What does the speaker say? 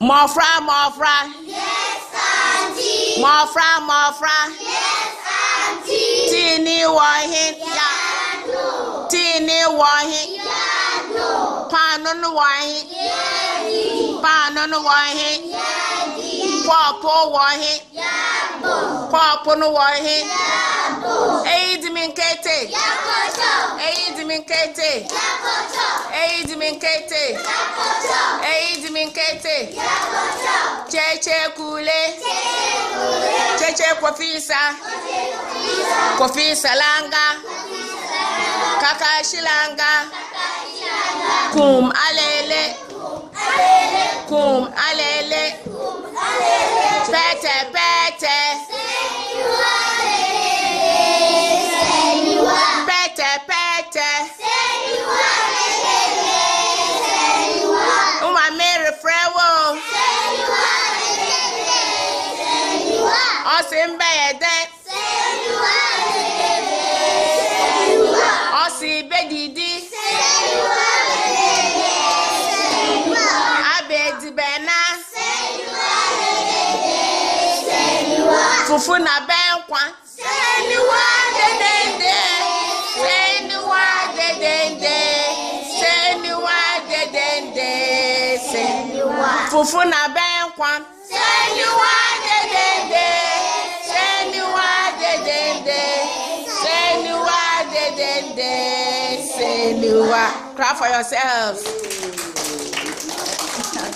Mọ̀fra mọ̀fra. Yes, Auntie. Mọ̀fra mọ̀fra. Yes, Auntie. Wọ̀nyí. Ya. Yado. Ní wọ̀nyí. Yado. Wọ̀nyí. Yedi. Paanu ní wọ̀nyí. Yedi. Kọ́ọ̀pù wọ̀nyí. Yabo. Ní wọ̀nyí. Yabo. Èyí di mi nkete. Yakoto. Cheche kule. Cheche kofisa. Kofisa langa. Kakashilanga. Kum alele. Kum alele. sembeede Senua bedede Senua Osi bedidi Senua bedede Senua Abedibena Senua bedede Senua Fufu na benkwa Senua dedende Senua dedende Senua dedende Senua Fufu na benkwa Senua Seniwa dedede. Uh, clap for yourselves.